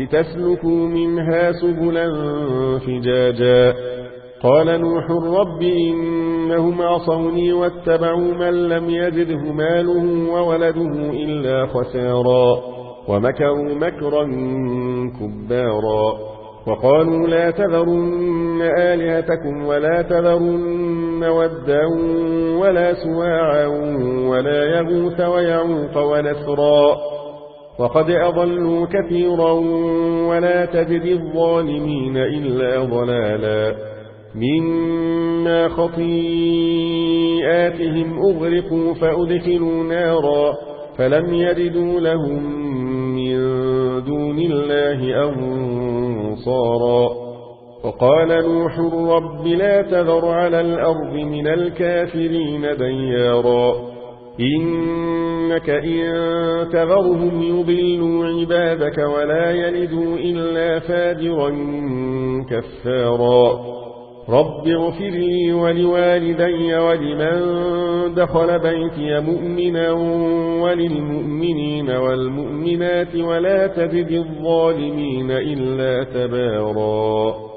لتسلكوا منها سبلا فجاجا. قال نوح رب إنهم عصوني واتبعوا من لم يزده ماله وولده إلا خسارا. ومكروا مكرا كبارا. وقالوا لا تذرن آلهتكم ولا تذرن ودا ولا سواعا ولا يغوث ويعوق ونسرا. وقد أضلوا كثيرا ولا تجد الظالمين إلا ضلالا مما خطيئاتهم أغرقوا فأدخلوا نارا فلم يجدوا لهم من دون الله أنصارا وقال نوح رب لا تذر على الأرض من الكافرين ديارا إنك إن تذرهم يضلوا عبادك ولا يلدوا إلا فاجرا كفارا. رب اغفر لي ولوالدي ولمن دخل بيتي مؤمنا وللمؤمنين والمؤمنات ولا تزد الظالمين إلا تباراً.